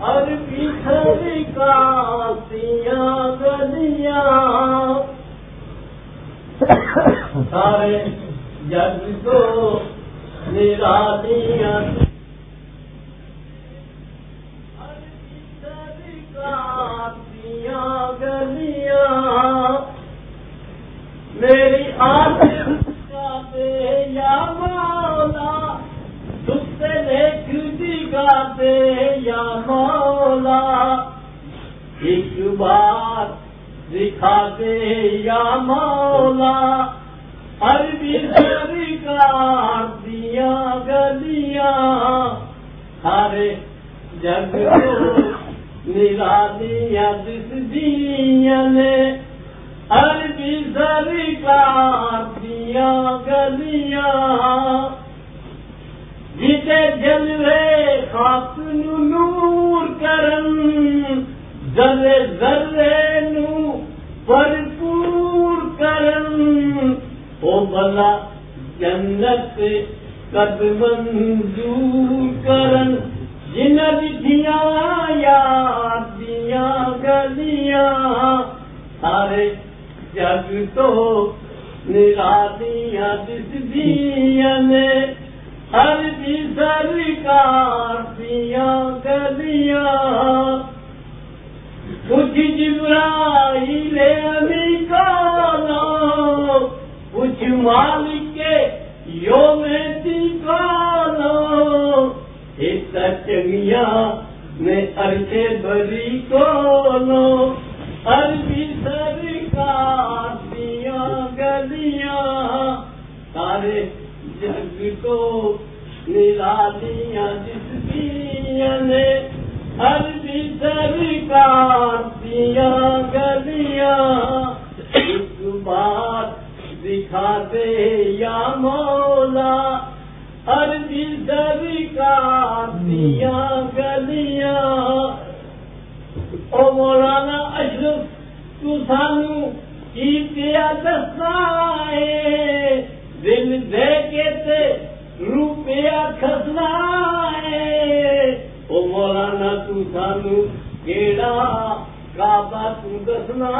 عربی گلیاں سارے جگ کو نرادیاں عربی گلیاں میری آنکھ دے یا دکھاتے یا مولا، ایک بار دکھا دے یا مولا، عربی سرکار دیا گلیاں سارے جگ کو نرادیاں دس دیا نے، عربی سرکار دیا گلیاں۔ جسے جلوے خاک نور کرن ذرے ذرے نو بھرپور کرن او بلا جنت قد منظور کرن جن دیا یار دیا گلیاں، سارے جگ تو نرادیاں دس دیا نے۔ ہر بھی سرکار دیا گلیاں۔ کچھ جبرائیل امی کالا کچھ مالک کے یوم کالا ایک چنگیا میں ارچے بری کولو عربی سرکار دیا گلیاں۔ سارے جگ کو نرادیاں جس دیا نے عربی سرکار دیا گلیاں۔ ایک بار دکھا یا مولا، عربی سرکار دیا گلیاں۔ او مولانا اشرف، تو سانو کی پیا دسنا ہے دل دے تے روپیہ کھسنا ہے۔ او مولانا، تو سانو کیڑا کعبہ تو دسنا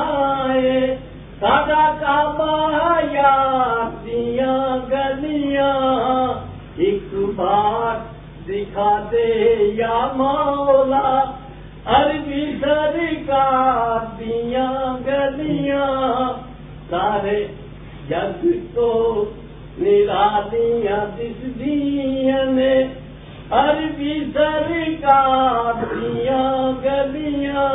ہے۔ ساڈا کعبہ یار دیا گلیاں، ایک بار دکھا دے یا مولا۔ عربی سرکار دیا گلیاں، سارے جگ کو دیا جس دیے میں عربی سرکار دیا گلیاں؟